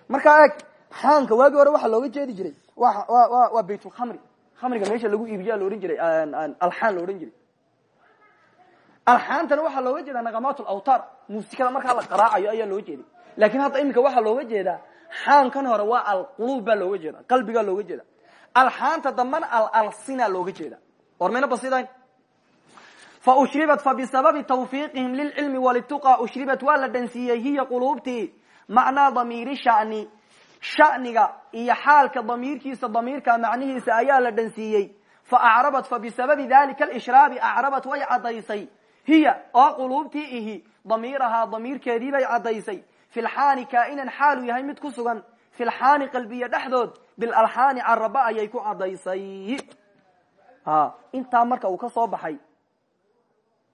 Markaa eeg xaanka waagii hore waxaa looga jeedi jiray waa baytulkhamri khamriga meesha lagu iibiyaa la odhan jiray alxaan la odhan jiray. Alxaantana waxaa looga jeedaa naqamaat lawtaar muusikada markaa la qaraacayo ayaa looga jeeday laakiin hadda iminka waxaa looga jeedaa xaankan hore waa alquluub baa looga jeeda qalbigaa looga jeeda alxaanta dambana alalsina looga jeeda war mayna basidayn fa ushribat fa bisababi tawfiiqihim lilcilmi walituqa ushribat waa la dhansiiyey hiya quluubtii macnaa damiiri shani shaniga iyo xaalka damiirkiisa damiirka macnihiisa ayaa la dhansiiyey fa acrabat fa bisababi dalika alshraabi acrabat way caddaysay hiya oo quluubtii ihi damiirahaa damiirkeedii bay caddaysay fi lxaani kainan xaalu yahay mid ku sugan fi lxaani qalbiya dhexdood bilalxaani caraba ayay ku caddaysay intaa marka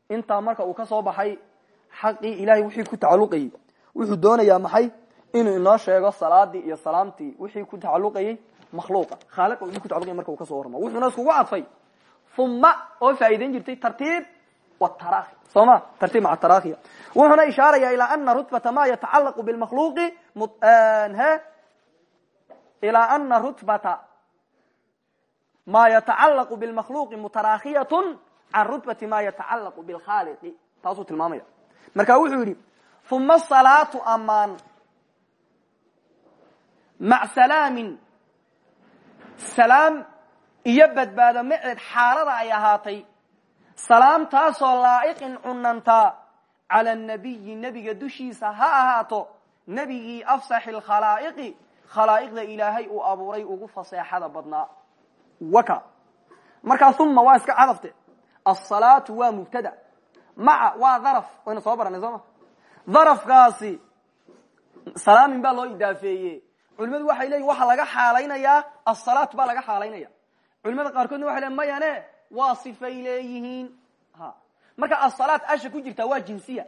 intaa marka uu ka soo baxay xaqii ilahay wixii ku tacaluqayey wuxuu doonayaa maxay? Inuu inoo sheego salaadii iyo salaamtii wixii ku tacaluqayey makhluuqa. Khaaliqa wixii ku tacaluqayay marka uu ka soo warrama wuxuuna iskugu cadfay uma oo faa'idayn jirtay tartiib wtarahi soo ma? Tartiib maca tarakhiya wuxuuna ishaaraya ilaa ana rutbata ma yatacalaqu bilmakhluqi he? Ilaa ana rutbata ma yatacalaqu bilmakhluqi mutarakhiyatun can rutbati ma yatacalaqu bilkhaliqi. Taasuu tilmaamaya. Marka wuxuu yidhi uma salaatu amaan mac salaamin. Salaam iyo badbaado maceed xaalada ay ahaatay. Salaamtaasoo laa'iqin cunantaa cala nabiyi nebiga dushiisa ha ahaato nebigii afsaxi lkhalaa'iqi khalaa'iqda ilaahay uu abuuray ugu faseexada badnaa. Waka. Markaa uma waa iska asalaatu waa mubtada. Maca waa dharaf wayna soo baranay soo ma? Dharafkaasi salaamin baa loo idaafeeye culimadu waxay leeyihiin waxaa laga xaalaynayaa asalaat baa laga xaalaynaya culimada qaarkoodna waxay leeyin mayane waa sifay leeyihiin. Marka asalaat asha ku jirtaa waa jinsiya.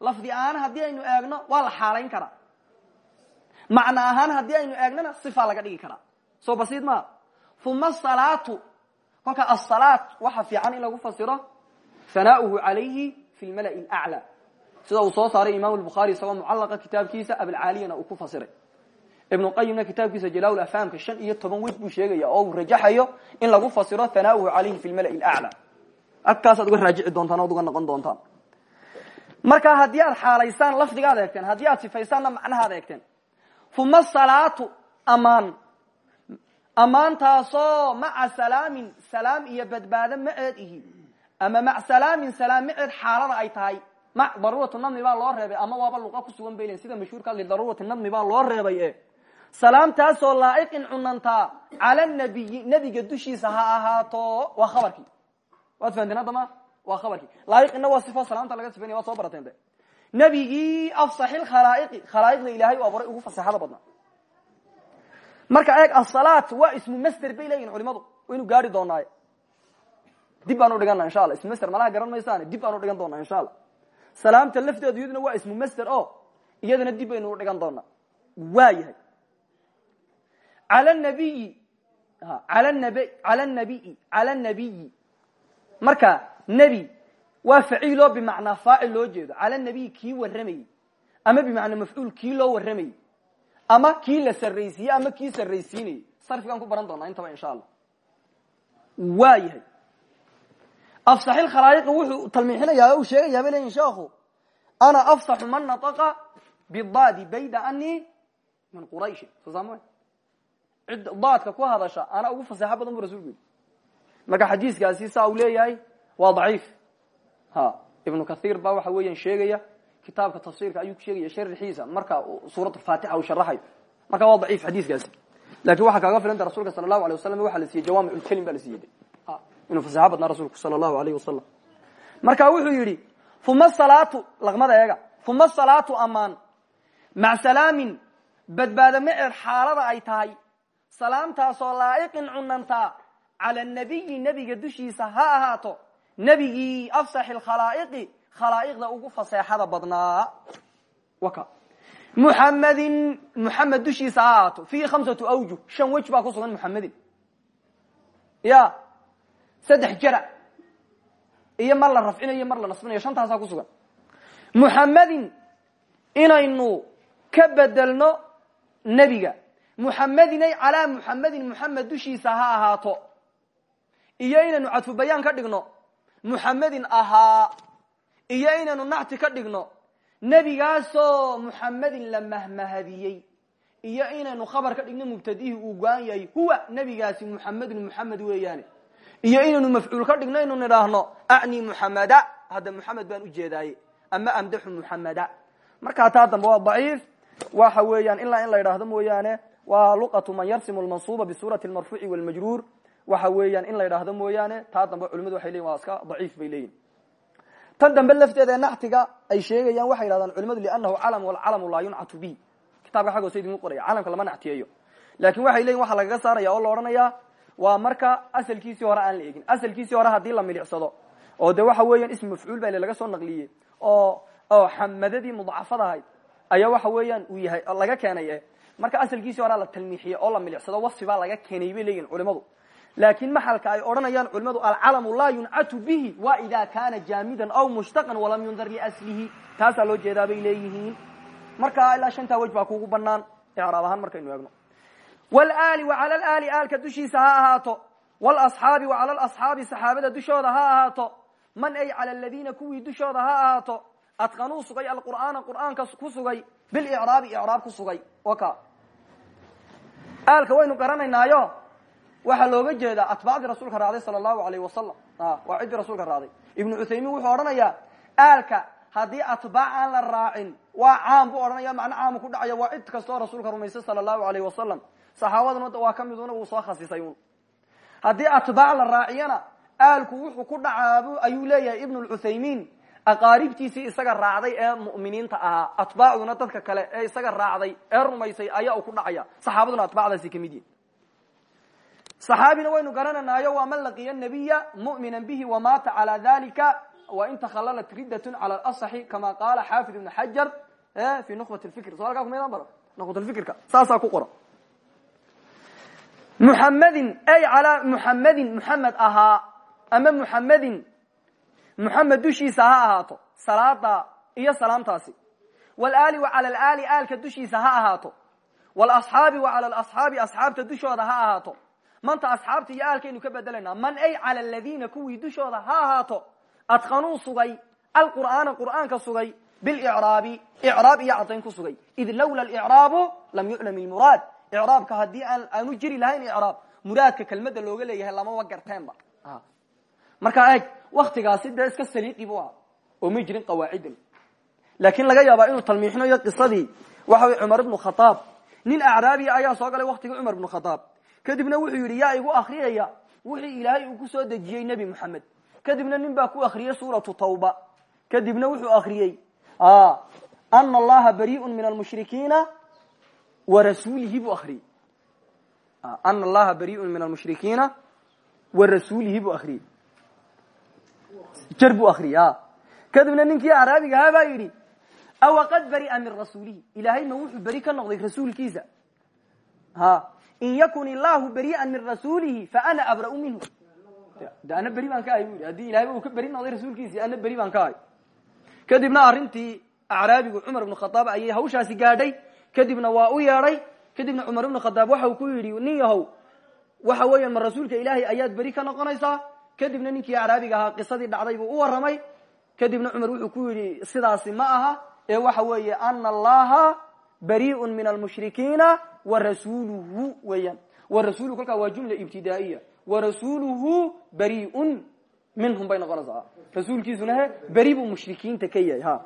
Lafdi ahaan haddii aynu eegno waa la xaalayn karaa. Macno ahaan haddii aynu eegnona sifa laga dhigi karaa. Soo basiid maa uma asalaatu kolka asalaat waxa fiican in lagu fasiro hanaauhu calayhi fi lmala'i laclى sida uu soo saaray imam lbukhaari isagoo mucallaqa kitaabkiisa abilcaaliyana uu ku fasiray. Ibnu qayimna kitaabkiisa jalal afhamka shan iyo toban buu sheegaya oo uu rajaxayo in lagu fasiro hanaauhu calayhi fi lmala'i laclى agtaasaad uga raajici doontaan oad uga noqon doontaan. Marka haddii aad xaalaysaan lafdigaad eegteen haddii aad sifaysaanna macnahaad eegteen. Uma salaatu amaan ammaantaasoo maca salaamin salaam iyo badbaado maceed ihi ama mac salaamin salaam maceed xaalada ay tahay. Mac daruuratu nadmi baa loo reebay ama waaba luqa ku sugan baylen sida mashhuurka lidaruurati nadmi baa loo reebay e salaamtaasoo laa'iqin cunantaa cala nabiyi nebiga dushiisa ha ahaato waa khabarkii. Waad fahanteen hadda ma waa khabarkii. Laa'iqina waa sifo salaamta laga sifaynaya waad soo barateen de nebigii afsaxi lkhalaa'iqi khalaa'iqda ilaahay u abuuray ugu fasaxada badnaa marka eeg asalaat waa ismu master bay culimadu. Waynu gaari doonaaye dib baan udhigana insha alla ismu master malaha garan maysaane. Dib baan udhigan doonaa insha alla salaamta lafteedu iyaduna waa ismu master o iyadana dib baynu udhigan doonaa. Waa yahay. Al nabiyi al nab al nabiyi cala nabiyi marka nebi waa faciilo bimacnaa faacil loo jeedo. Cala nabiyi kii warramayey ama bimacnaa mafcuul kii loo warramayey ama kii la sarraysiiyey ama kii sarraysiinayey sarfigaan ku baran doonaa intaba insha allah. Waa yahay. Afsaxil khalaa'iqi wuxuu talmiixinayaa o uu sheegayaa bay leyihin sheekhu ana afsaxu man nataqa bidaadi bayda anii min qurayshin soo saama cid daadka ku hadasha ana ugu faseexo badan bu rasulku yidhi. Marka xadiiskaasi saa uu leeyahay waa daciif. Ha ibnu kahiir baa waxa weeyaan sheegaya kitaabka tafsiirka ayuu ku sheegaya sharxiisa marka suurat faatixa uu sharaxayo marka waa daciif xadiiskaasi laakiin waxaa kaaga filanta rasulka sala allahu alay wasalam waxa la siiyey jawaamic lkelim ba la siiyey. Inuu faseexo badnaa rasuulku sala allahu alayh wasalam marka wuxuu yidhi uma salaatu laqmada eega uma salaatu amaan. Mac salaamin badbaado maceed xaalada ay tahay. Salaamtaasoo laa'iqin cunantaa cala nabiyi nebiga dushiisa ha ahaato. Nebigii afsaxi lkhalaa'iqi khalaa'iqda ugu faseexada badnaa. Muxamedin muxamed dushiisa ha ahaato fiihi khamsatu awjuh shan wej baa ku sugan muxamedin ya. Saddex jara. Iyo mar la rafcinayo mar la nasbinayo. Shantaasaa ku sugan. Muxamedin inaynu ka bedelno nebiga. Muxamedinay calaa muxamedin muxamed dushiisa ha ahaato. Iyo inaynu cadfu bayaan ka dhigno. Muxamedin ahaa iyo inaynu nacti ka dhigno. Nebigaasoo muxamedin la mahmahadiyey. Iyo inaynu khabar ka dhigno mubtadihii uu go-an yahay huwa nebigaasi muxamedun muxamed weeyaane. Iyo inaynu mafcuul ka dhigno inu nidhaahno acni muxameda hadda muxamed baan ujeedaaye ama amdaxu muxameda markaa taa dambe waa waxa weeyaan ilaa in la idhaahdo mooyaane waa luqatu man yarsimu lmansuuba bisurati lmarfuuci wlmajruur waxa weeyaan in la idhaahdo mooyaane taa dambe culimadu waxay leyin waa iska daciif bay leeyihiin tan dambe lafteeda ee naxtiga ay sheegayaan waxay yidhahdaan culimadu liannahu calam walcalamu laa yuncatu bi. Kitabka xag hoose idinku qoraya calamka lama nactiyeeyo. Lakin waxay leyihin waxaa lagaga saaraya oo la waa marka asalkiisii hore aan la egin asalkiisii hore haddii la milicsado oo de waxa weeyaan ism mafcuul baa laga soo naqliyey oo oo xamadadii mudacafad ayaa waxa weeyaan uu yahay laga keenay marka asalkiisii horea la talmiixiyey oo la milicsado wasfi laga keenay bay leeyihiin culimadu laakin maxalka ay odhanayaan culimadu alcalamu laa yuncatu bihi wa ida kana jaamidan aw mushtaqan walam yundar liaslihi taasaa loo jeedaa bay leeyihiin. Marka ilaa shantaa wej baa kugu banaan icraab ahaan markaynu eegno. Wlali wacala laali aalka dushiisa ha ahaato. Wlaصxaabi wacala laصxaabi saxaabada dushooda ha ahaato. Man ay cala aladiina kuwii dushooda ha ahaato? Adqanuu sugay alqur'aana qur'aanka ku sugay bilicraabi icraab ku sugay. Waka aalka waynu garanaynaayo waxaa looga jeedaa atbaacdii rasuulka raacday sala allahu alayh wasalam waa ciddii rasuulka raacday. Ibnu cuthaymiin wuxuu odhanayaa aalka haddii atbaac aan la raacin waa caam buu odhanaya macno caamu ku dhacaya waa cid kastoo rasuulka rumaysay sala allahu alayh wasalam saxaabaduna waa ka miduna wuu soo khasisay un haddii atbaac la raaciyana aalku wuxuu ku dhacaa ayuu leeyahay ibnu lcuthaymiin aqaaribtiisii isaga raacday ee mu'miniinta ahaa. Atbaacduna dadka kale ee isaga raacday ee rumaysay ayaa uu ku dhacaya. Saxaabaduna atbaacdaasi ka mid yihiin saxaabina waynu garananaayo waa man laqiya nabiya mu'mina bihi wamata cala dalika wain takhallalat riddatun cala alasaxi kama qaala xaafid ibnu xajar fi nuqbat lfikr so halkaa kumaydaan bara nuqbat lfikirka saasaa ku qoran muxamedin ay calaa muxamedin muxamed ahaa ama muxamedin muxamed dushiisa ha ahaato salaada iyo salaamtaasi. Walaali wa cala alaali aalka dushiisa ha ahaato. Walaصxaabi wa cala alasxaabi asxaabta dushooda ha ahaato manta asxaabta iyo aalkaynu ka bedelayna man ay cala aladiina kuwii dushooda ha ahaato adqanuu sugay alqur'aana qur'aanka sugay bilicraabi icraab iyo cadayn ku sugay. Id lawla licraabu lam yuclam ilmuraad icraabka haddii aan aanu jiri lahayn icraab muraadka kelmadda looga leeyahay lamaba garteenba markaa eeg waktigaasi dee iska saliiqi bu oo may jirin qawaacidan laakin laga yaabaa inuu talmiixinayo qisadii. Waxa wey cumar ibnu khadaab nin acraabiya ayaa soo galay waktigii cumar ibnu khadaab kadibna wuxuu yidhi yaa igu akriyaya wixii ilaahay uu soo dejiyey nebi moxamed kadibna nin ku akriyey suuratu tawba. Kadibna wuxuu akriyey ana allaha bariiun min almushrikiina warasuulihi buu akriyey ana allaha bariiun min almushrikiina warasuulihi buu akriyey jer buu akriyey kadibna ninkii acraabiga ahaa baa yidhi awaqad baria min rasuulihi. Ilaahay ma wuxuu beri ka noqday rasuulkiisa in yakun illahu berian min rasuulihi faana abra'u minhu de ana beri baan ka ahay bu yidhi haddii uu ka beri noqday rasuulkiisi ana beri baan ka ahay kadibna arrintii acraabigu cumar ibnu khadaab ayay hawshaasi gaadhay kadibna waa u yeedhay kadibna cumar ibnu khadaab waxa uu ku yidhi nin yahow waxa weeyaan ma rasuulka ilaahay ayaad beri ka noqonaysaa kadibna ninkii acraabiga ahaa qisadii dhacday buu u kadibna cumar wuxuu ku yidhi sidaasi ma aha ee waxa weeye ana bariiun min almushrikiina warasuuluhu weeyaan. Warasuuluhu kolkaa waa jumla ibtidaa'iya. Warasuuluhu bariiun minhum bay noqonaysaa rasuulkiisuna he beri buu mushrikiinta ha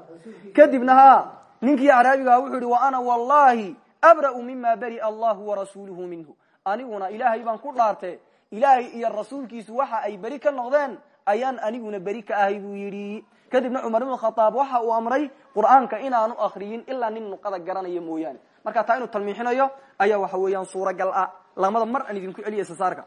kadibna ha ninkii wuxuu wa ana wallahi abra'u mima bari'a allahu warasuuluhu minhu. Aniguna ilaahay baan ku dhaarte ilaahay iyo rasuulkiisu waxa ay beri ka noqdeen ayaan aniguna beri ka ahay buu yidhi kadibna cumar ibnu khadaab waxa uu amray qur'aanka inaanu akriyin ilaa nin nuqada garanaya mooyaane. Marka taa inuu talmiixinayo ayaa waxa weeyaan suuragal ah. Lamada mar aan idinku celiya sasaarka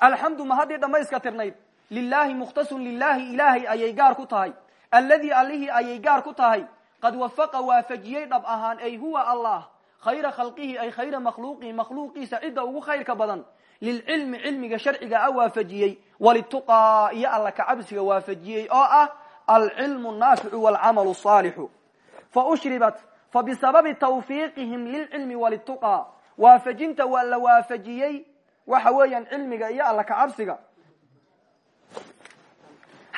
alxamdu ma haddii dhamayska tirnayd lilahi mukhtasun lilahi ilaahay ayay gaar ku tahay. Alladii allihii ayay gaar ku tahay. Qad wafaqa waafajiyey dhab ahaan ay huwa allah. Khayra khalqihi ay khayra makhluuqihi makhluuqiisa cidda ugu khayrka badan. Lilcilmi cilmiga sharciga a waafajiyey. Walituqaa iyo alla kacabsiga waafajiyey oo ah alcilmu naaficu walcamalu saalixu faushribat fabisababi tawfiiqihim lilcilmi walituqaa waafajinta waa la waafajiyey waxa weeyaan cilmiga iyo alla kacabsiga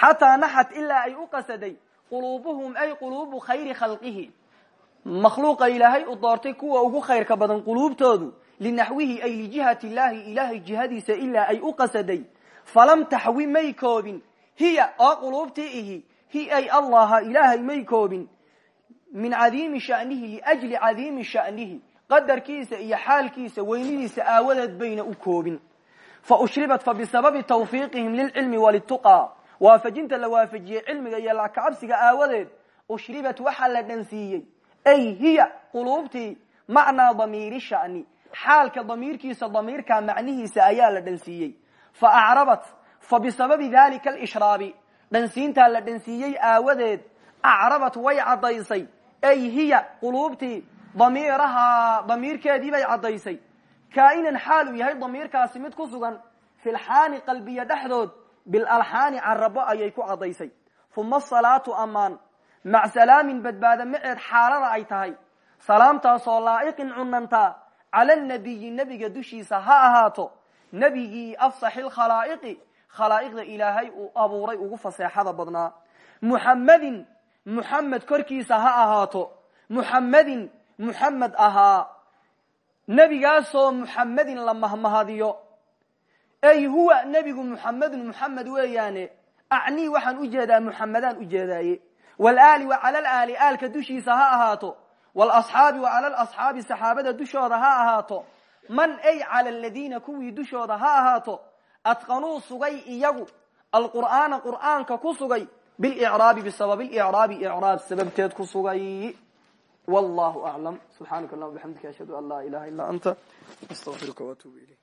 xataa naxat ilaa ay u qasaday quluubuhum ay quluubu khayri khalqihi makhluuqa ilaahay u doortay kuwa ugu khayrka badan quluubtoodu linaxwihi ay lijihati illaahi ilaahay jihadiisa ilaa ay u qasaday falam taxwi may koobin hiya oo quluubtii ihi hi ay allaha ilaahay may koobin. Min cadiimi shanihi liajli cadiimi shanihi. Qadarkiisa iyo xaalkiisa weynidiisa aawadeed bayna u koobin. Fa ushribat fa bisababi tawfiiqihim lilcilmi walituqaa waafajinta la waafajiyey cilmiga iyo lakacabsiga aawadeed ushribat waxaa la dhansiiyey. Ay hiya quluubtii macnaa damiiri shani. Xaalka damiirkiisa damiirka macnihiisa ayaa la dhansiiyey. Fa acrabat dhansiintaa la dhansiiyey aawadeed acrabat way caddaysay. Ay hiya quluubtii damiirahaa damiirkeedii bay caddaysay. Kaa'inan xaal uu yahay damiirkaasi mid ku sugan filxaani qalbiya dhexdood bilalxaani carabo ayay ku caddaysay. Uma asalaatu amaan mac salaamin badbaada maceed xaalada ay tahay. Salaamtaasoo laa'iqin cunantaa cala nabiyi nebiga dushiisa ha ahaato. Nebigii afsaxi lkhalaa'iqi khalaa'iqda ilaahay uu abuuray ugu faseexada badnaa. Muxammadin muxamed korkiisa ha ahaato. Muxammadin muxamed ahaa. Nebigaasoo muxammadin la mahmahadiyo. Ey huwa nebigu muxamedun muxamed weeyaane. Acnii waxaan u jeedaa muxamedaan u jeedaaye. Walaali wa cala alaali aalka dushiisa ha ahaato. Walasxaabi wa cala alasxaabi saxaabada dushooda ha ahaato. Man ay cala aladiina kuwii dushooda ha ahaato adqanuu sugay iyagu alqur'aana qur'aanka ku sugay bilicraabi bisababi licraabi icraab sababteed ku sugay wallahu aclam subxaanaka allahuma bixamdika ashhadu an laa ilaha illa anta astaqfiruka waatuubu ilayk